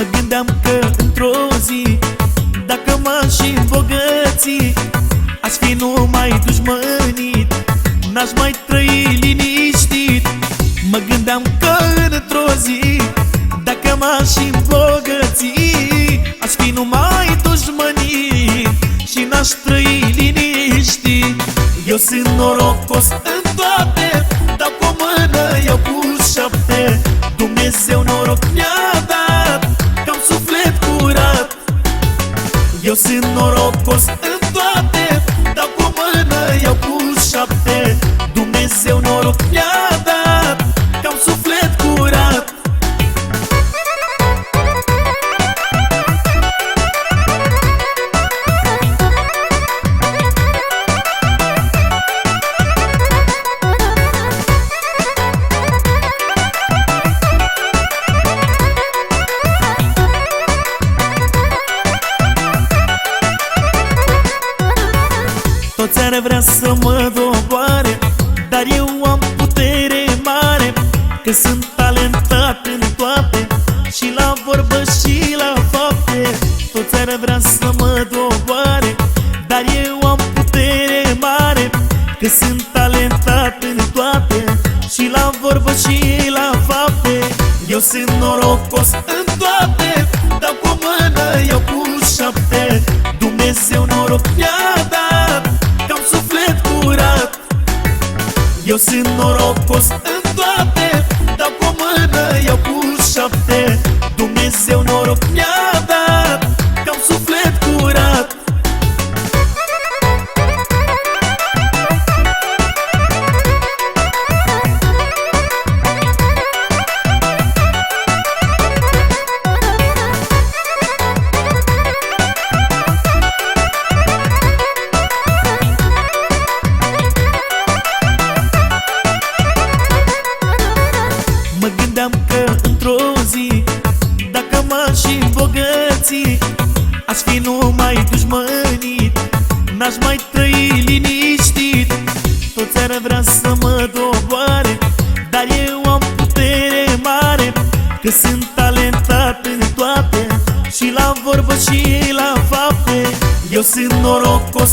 Mă gândeam că într-o zi Dacă m-aș îmbogăți Aș fi numai dușmănit N-aș mai trăi liniștit. Mă gândeam că într-o zi Dacă m-aș îmbogăți Aș fi numai dușmănit Și n-aș trăi liniștit. Eu sunt norocos în toate Dau cu o mână, eu cu șapte. Dumnezeu noroc Toți ar vrea să mă doboare Dar eu am putere mare Că sunt talentat în toate Și la vorbă și la fapte Toți ar vrea să mă doboare Dar eu am putere mare Că sunt talentat în toate Și la vorbă și la fapte Eu sunt norocos în toate Eu sunt norocos în toate Dau cu o mână, eu cu șapte. Dumnezeu noroc mi-a Dacă m-aș îmbogăți Aș fi numai dușmănit N-aș mai trăi liniștit. Toți ar vrea să mă doboare Dar eu am putere mare Că sunt talentat în toate Și la vorbă și la fapte. Eu sunt norocos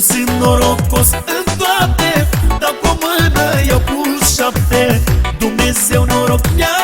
Eu sunt norocos în toate Dau cu o mână, eu cu șapte. Dumnezeu noroc mi-a